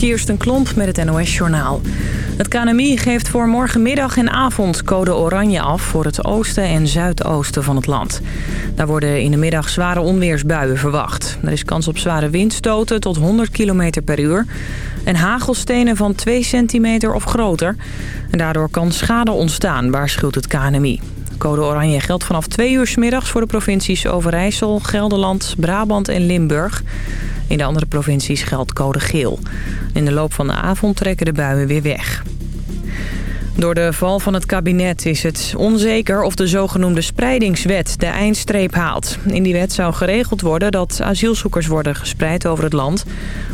Kirsten Klomp met het NOS-journaal. Het KNMI geeft voor morgenmiddag en avond code oranje af... voor het oosten en zuidoosten van het land. Daar worden in de middag zware onweersbuien verwacht. Er is kans op zware windstoten tot 100 km per uur... en hagelstenen van 2 centimeter of groter. En daardoor kan schade ontstaan, waarschuwt het KNMI. Code oranje geldt vanaf 2 uur s middags voor de provincies Overijssel, Gelderland, Brabant en Limburg... In de andere provincies geldt code geel. In de loop van de avond trekken de buien weer weg. Door de val van het kabinet is het onzeker of de zogenoemde spreidingswet de eindstreep haalt. In die wet zou geregeld worden dat asielzoekers worden gespreid over het land...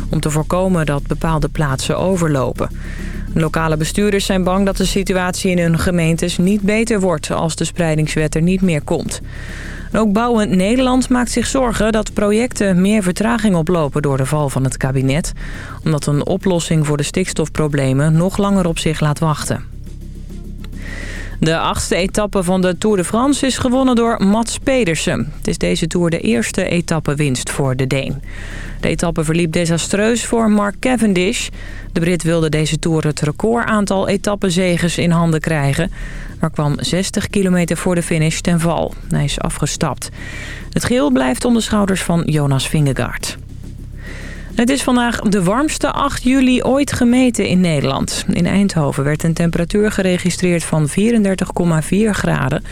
om te voorkomen dat bepaalde plaatsen overlopen. Lokale bestuurders zijn bang dat de situatie in hun gemeentes niet beter wordt... als de spreidingswet er niet meer komt. Ook Bouwend Nederland maakt zich zorgen dat projecten meer vertraging oplopen door de val van het kabinet. Omdat een oplossing voor de stikstofproblemen nog langer op zich laat wachten. De achtste etappe van de Tour de France is gewonnen door Mats Pedersen. Het is deze Tour de eerste etappewinst voor de Deen. De etappe verliep desastreus voor Mark Cavendish. De Brit wilde deze Tour het recordaantal etappenzegers in handen krijgen... maar kwam 60 kilometer voor de finish ten val. Hij is afgestapt. Het geel blijft om de schouders van Jonas Vingegaard. Het is vandaag de warmste 8 juli ooit gemeten in Nederland. In Eindhoven werd een temperatuur geregistreerd van 34,4 graden,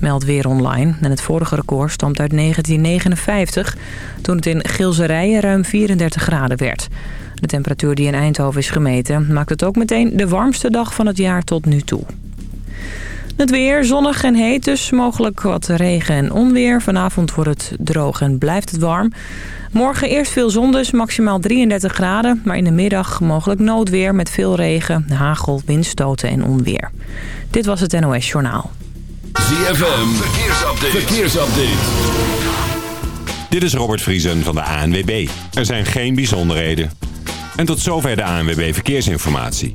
meldt Weer Online. En het vorige record stamt uit 1959, toen het in Gilserijen ruim 34 graden werd. De temperatuur die in Eindhoven is gemeten maakt het ook meteen de warmste dag van het jaar tot nu toe. Het weer, zonnig en heet, dus mogelijk wat regen en onweer. Vanavond wordt het droog en blijft het warm. Morgen eerst veel zon dus, maximaal 33 graden. Maar in de middag mogelijk noodweer met veel regen, hagel, windstoten en onweer. Dit was het NOS Journaal. ZFM, verkeersupdate. verkeersupdate. Dit is Robert Vriesen van de ANWB. Er zijn geen bijzonderheden. En tot zover de ANWB Verkeersinformatie.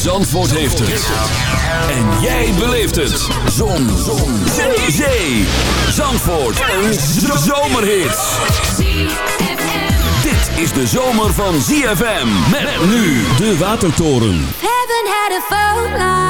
Zandvoort heeft het. En jij beleeft het. Zon. Zon. Zee. Zee. Zandvoort. Een zomerhit. Dit is de zomer van ZFM. Met nu de Watertoren. Heaven had a phone line.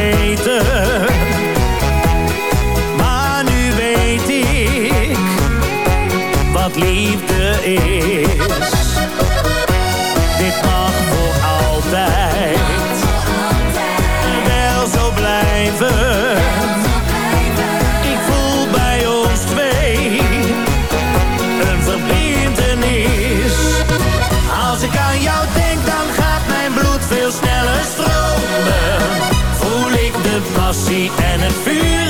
weten. Maar nu weet ik wat liefde is. passie en het vuur.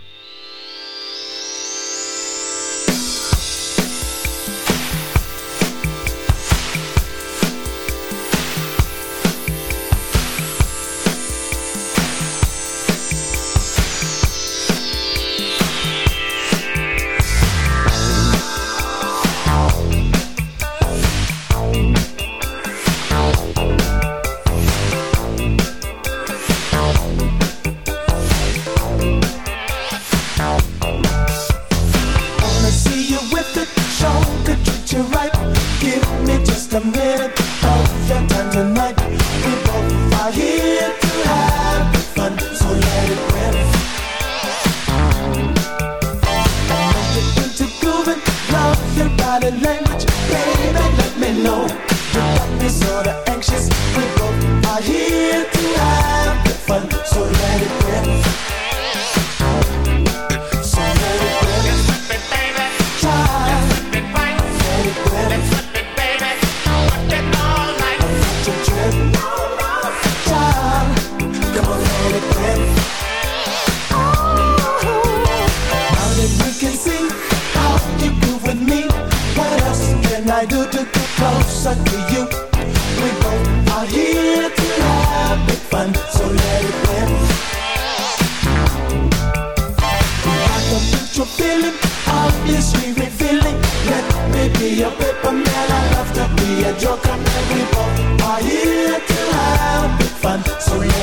closer to you. We both are here to have big fun, so let it rip. I can picture feeling, obviously revealing. Let me be your paper man. I love to be a joker, man. We both are here to have big fun, so let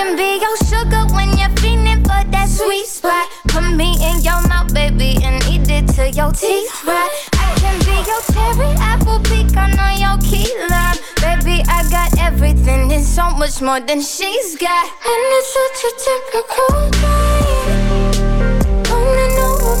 can be your sugar when you're feeling for that sweet spot. Put me in your mouth, baby, and eat it till your teeth rot. I can be your cherry apple pecan on your key lime. Baby, I got everything and so much more than she's got. And it's such a typical night. Only know what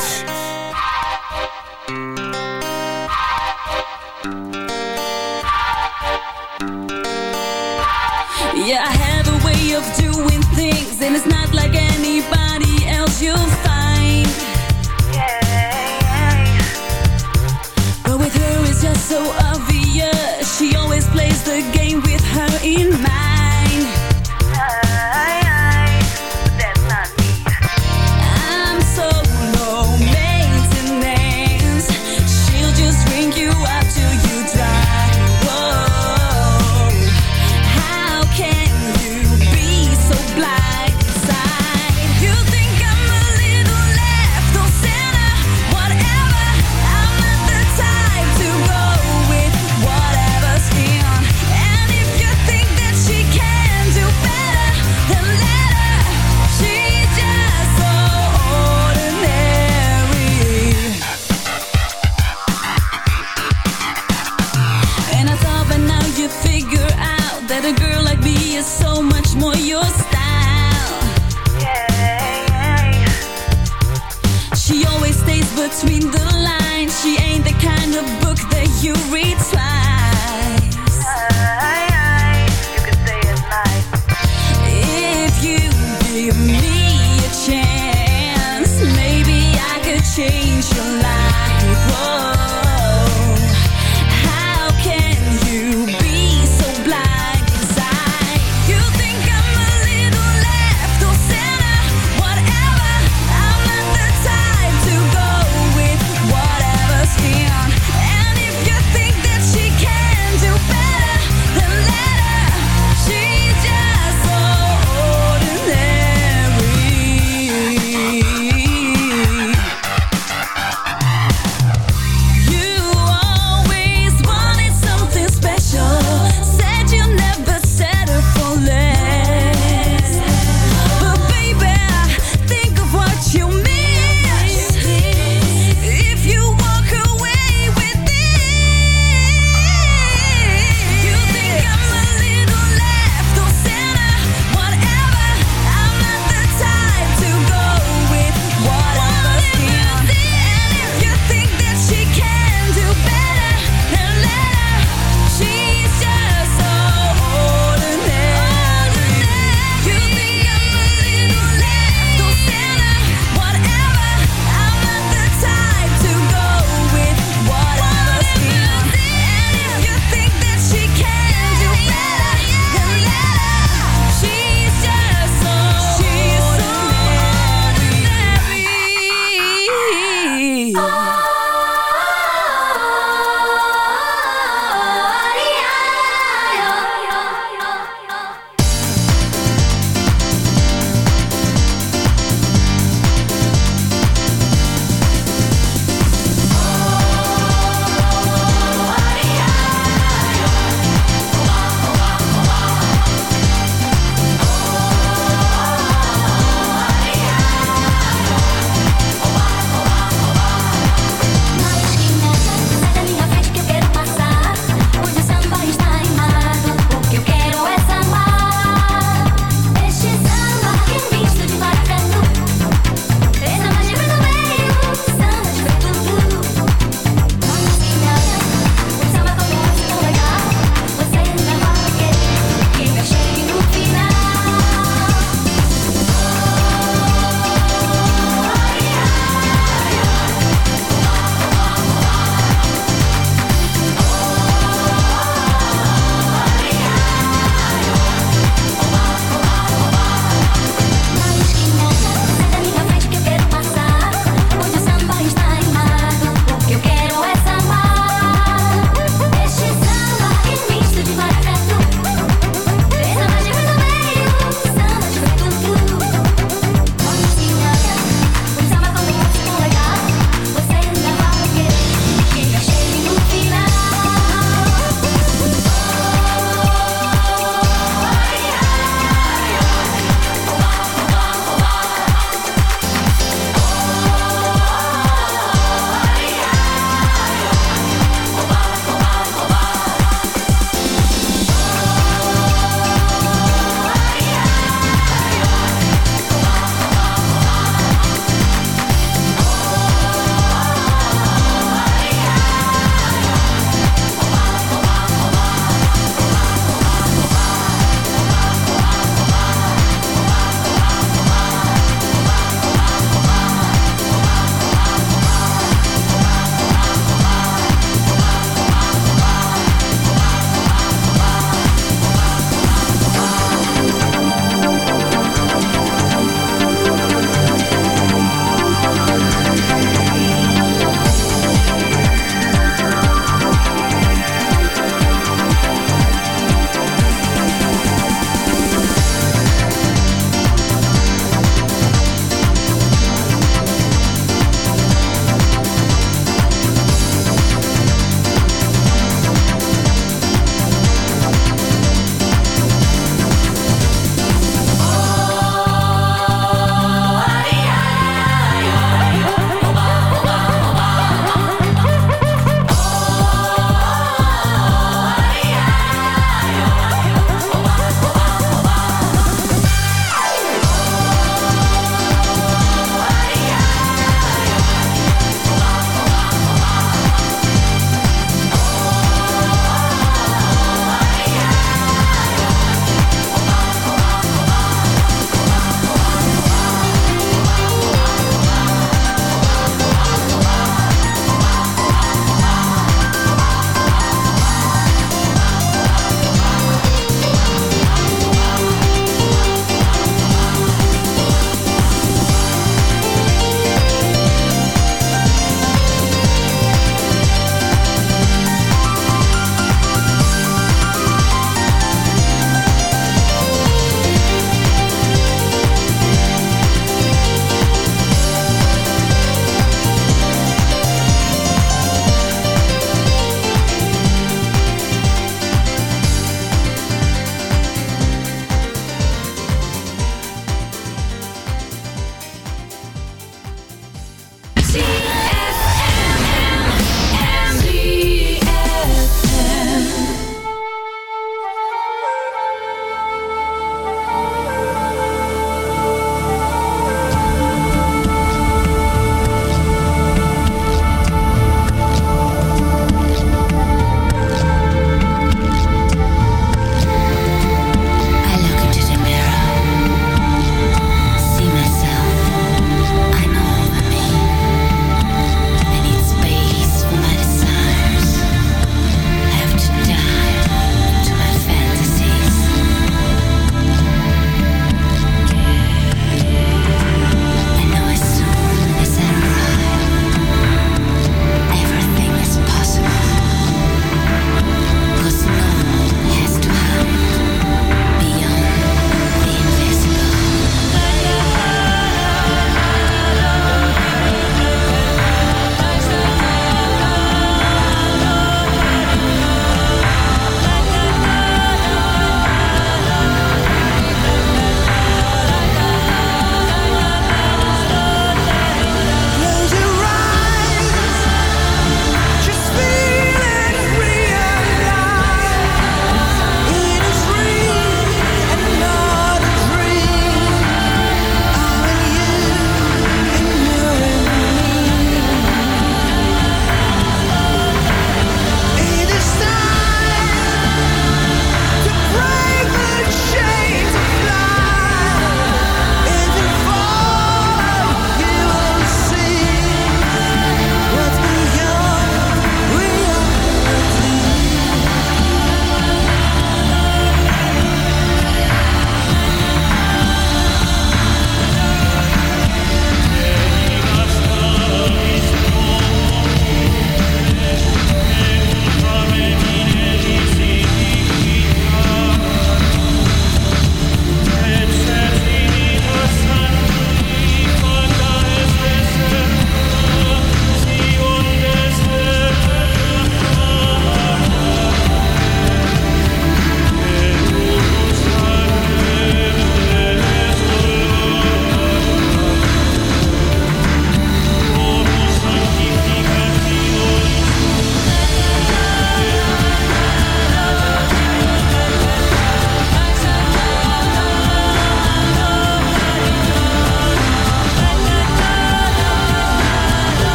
since your life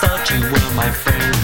thought you were my friend.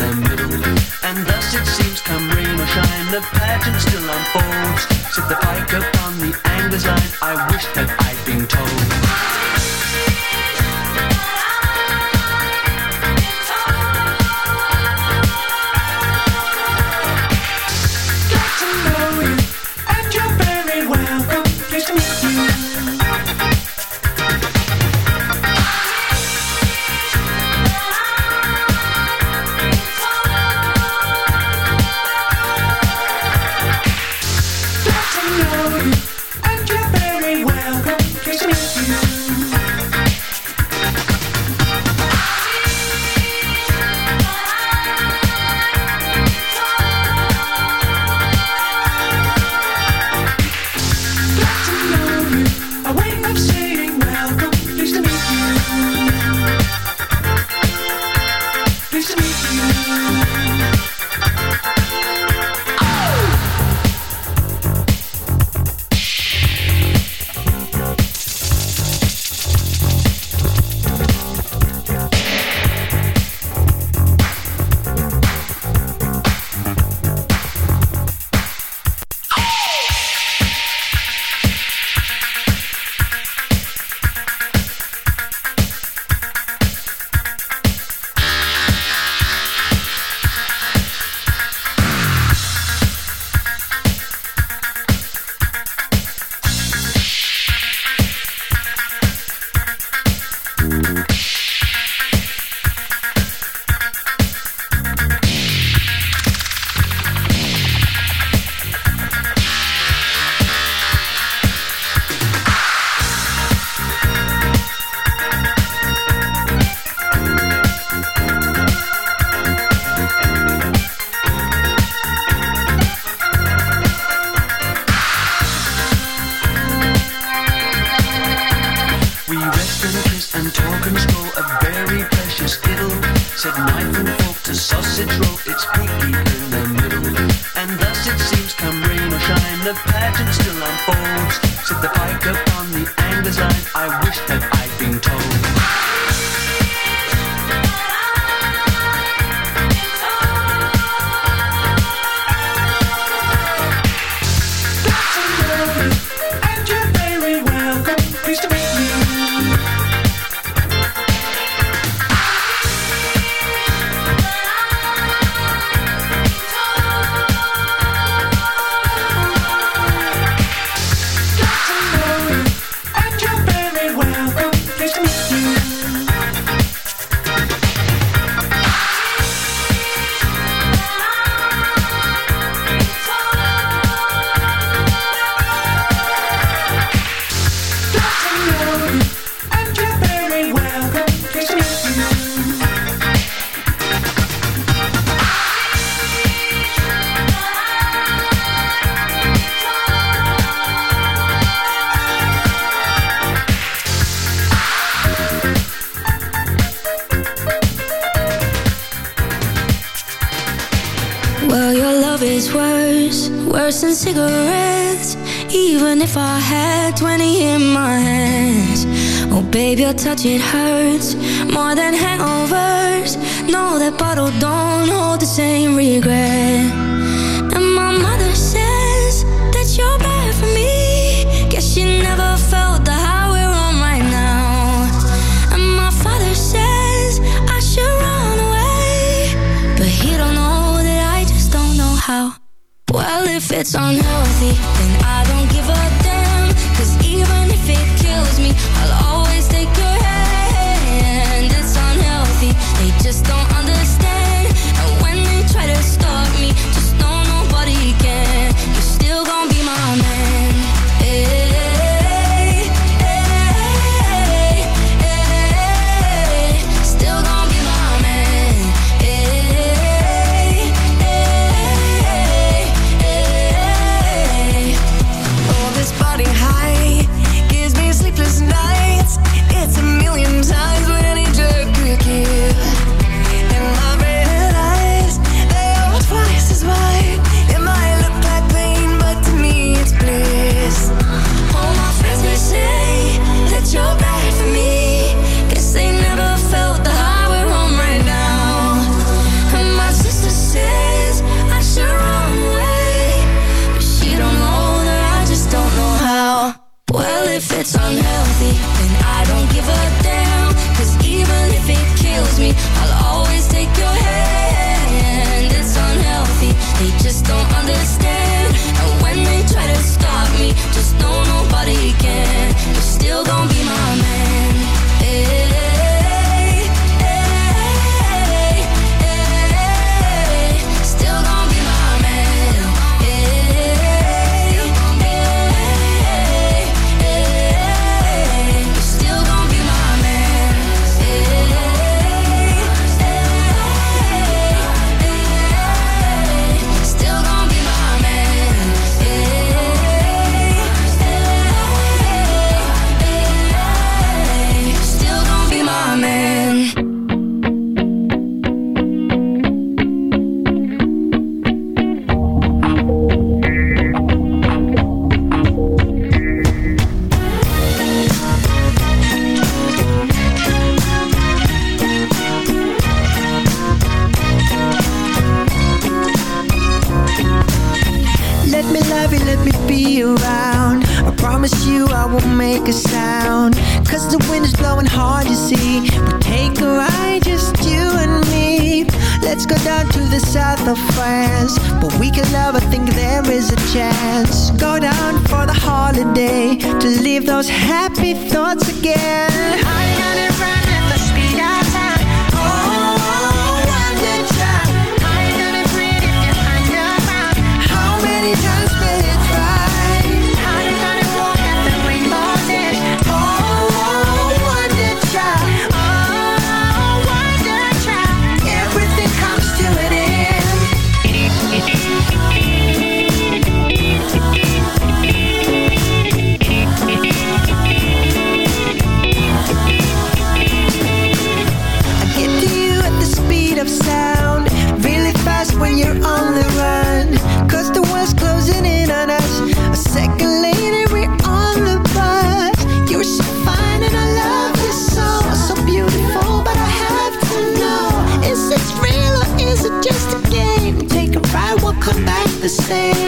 And thus it seems come rain or shine The pageant still unfolds. Set the pike up don't the same regret. And my mother says that you're bad for me. Guess she never felt the high we're on right now. And my father says I should run away. But he don't know that I just don't know how. Well, if it's unhealthy, then I don't give a even if it kills me, I'll always take your hand. It's unhealthy, they just don't say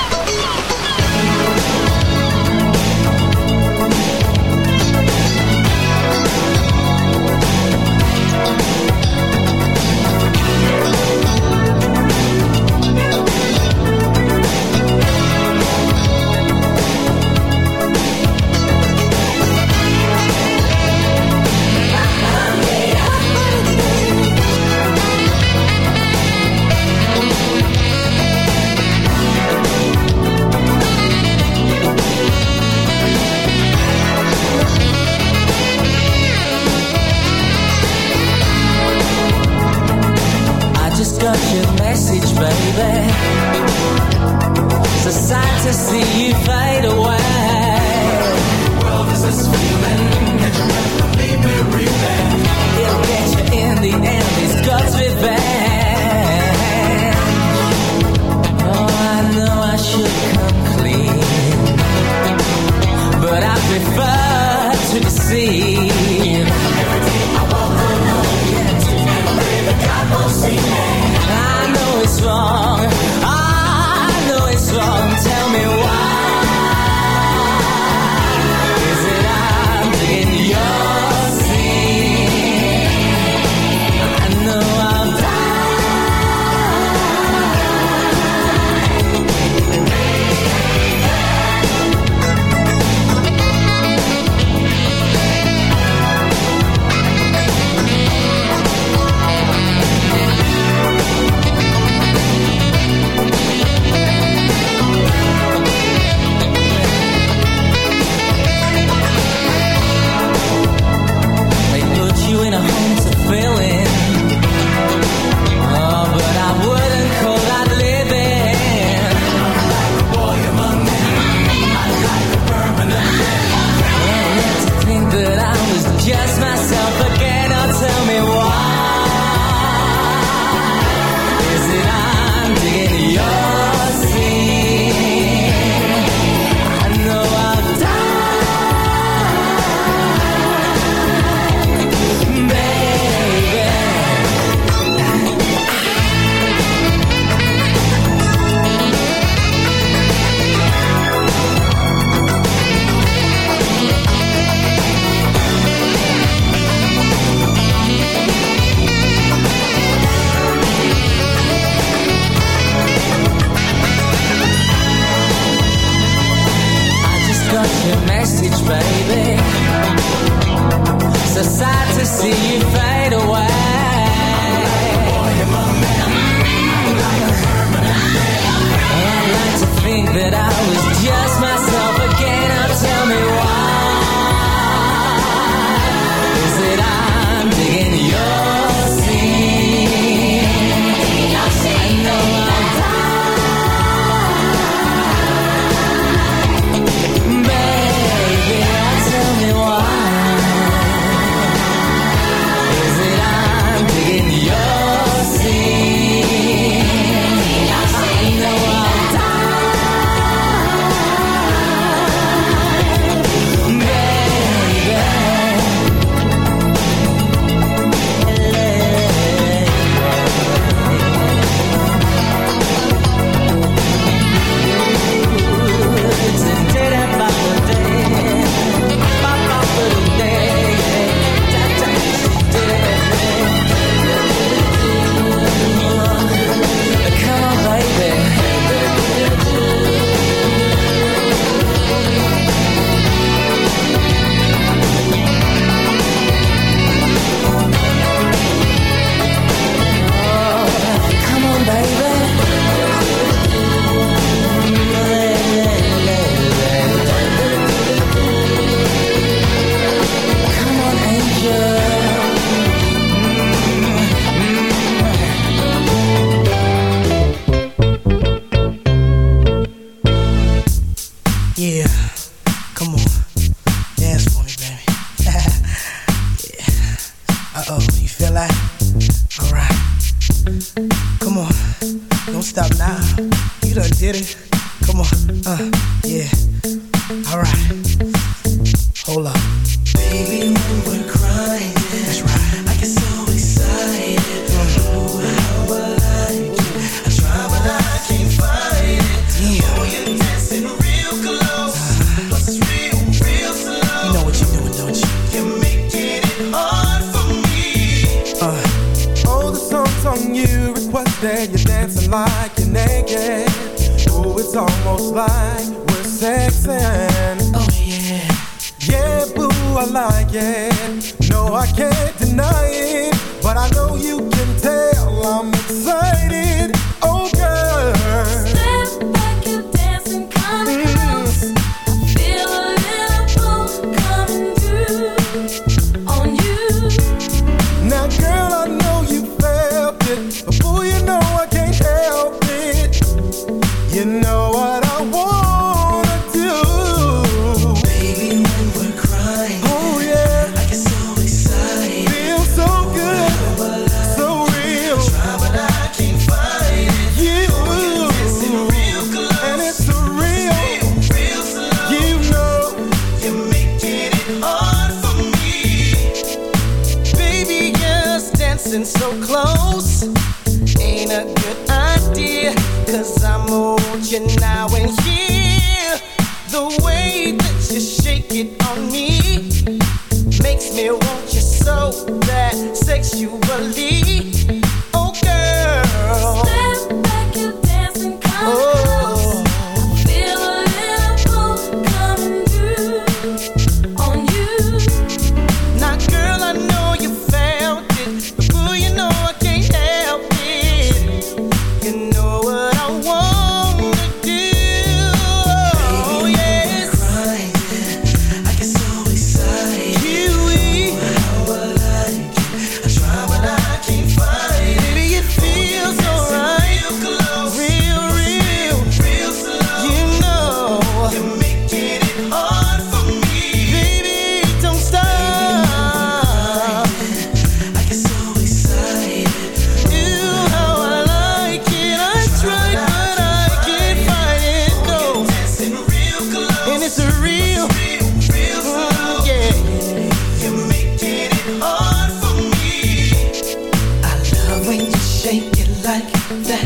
That.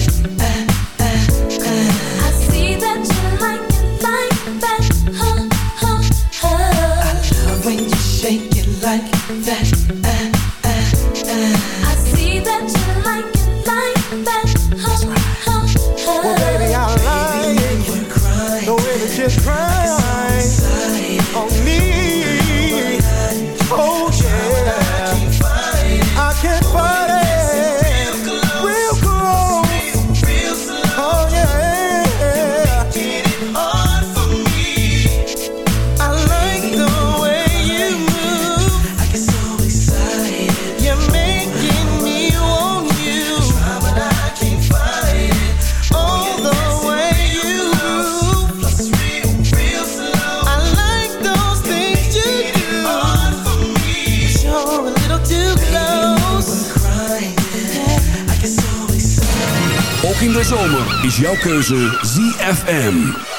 Keuze ZFM.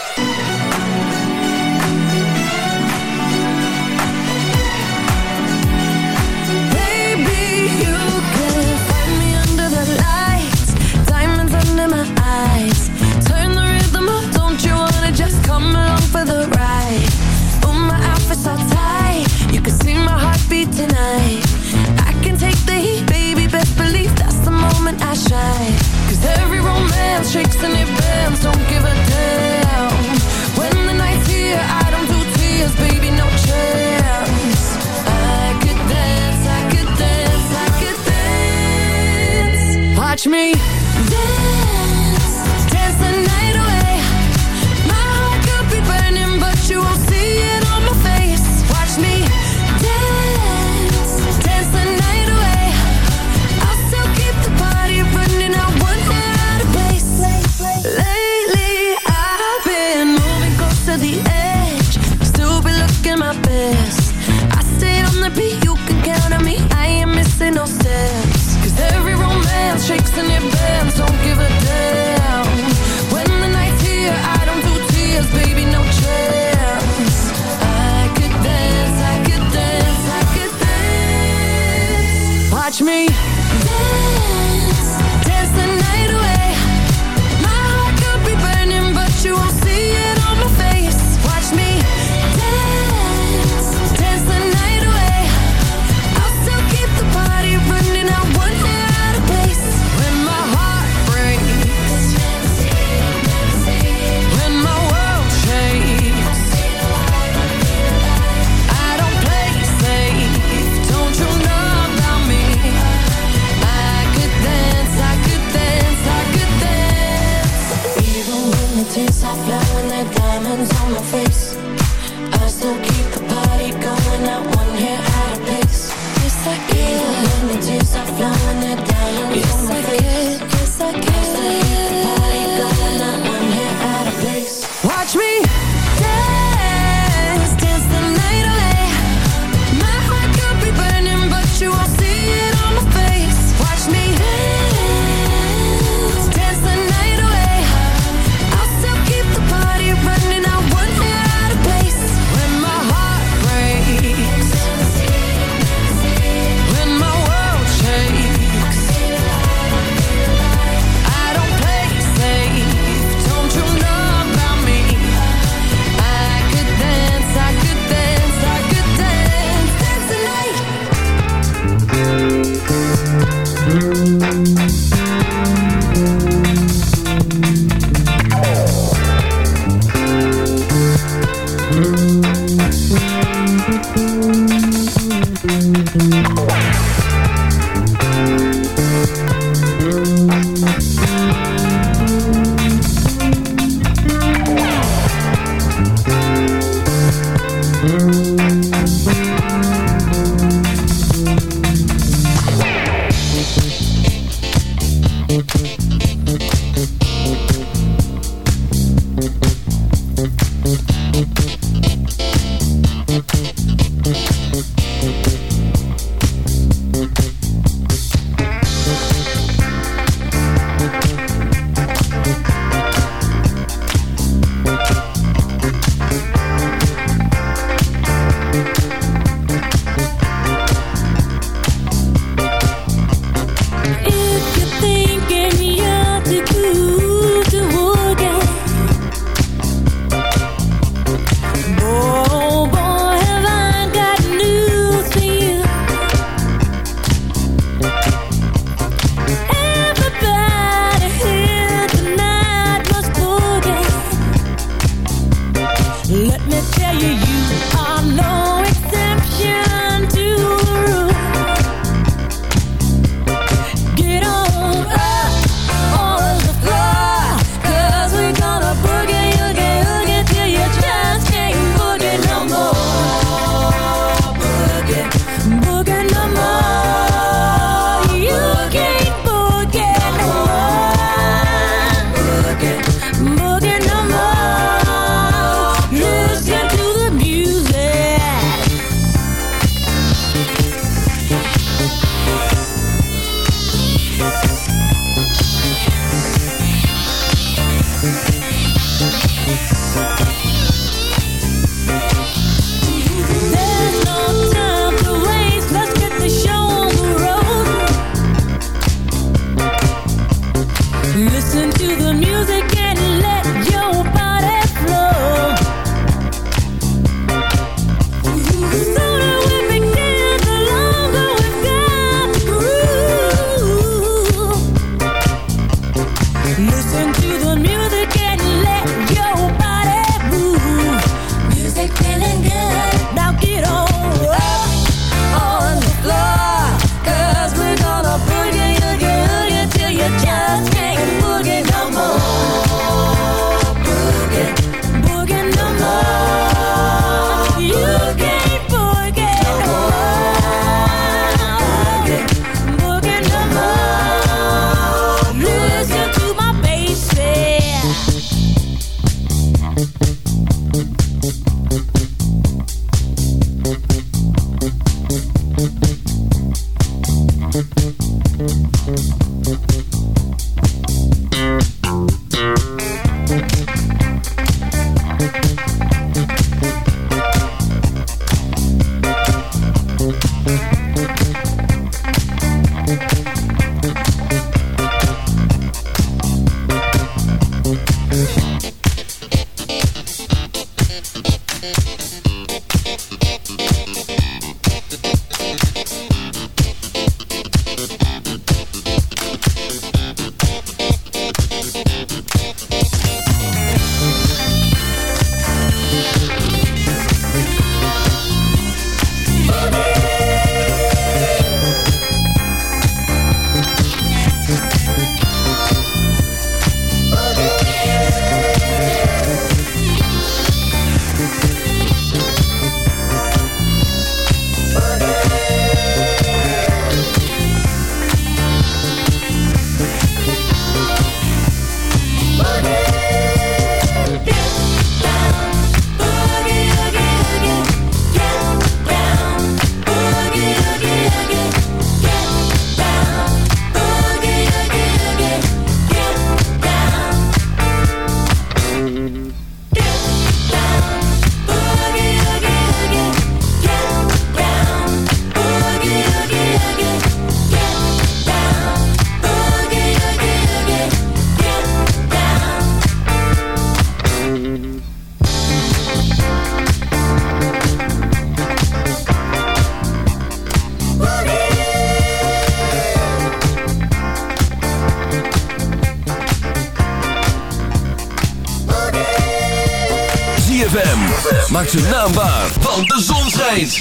Maak zijn naam waar, want de zon schijnt.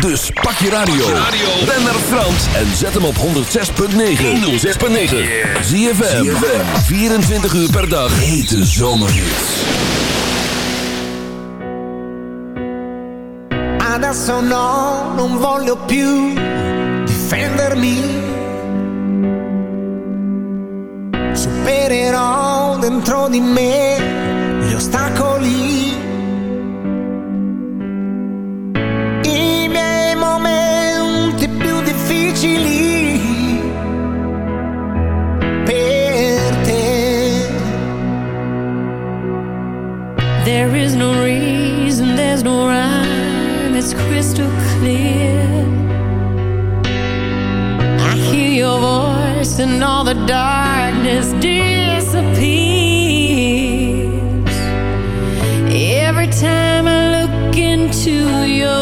Dus pak je radio. Ben naar Frans en zet hem op 106.9. 106.9. ZFM. 24 uur per dag. Hete zomerhits. Adesso no, non voglio più difendermi. Supererò dentro di me gli ostacoli. Per te. There is no reason, there's no rhyme, it's crystal clear. I hear your voice and all the darkness disappears. Every time I look into your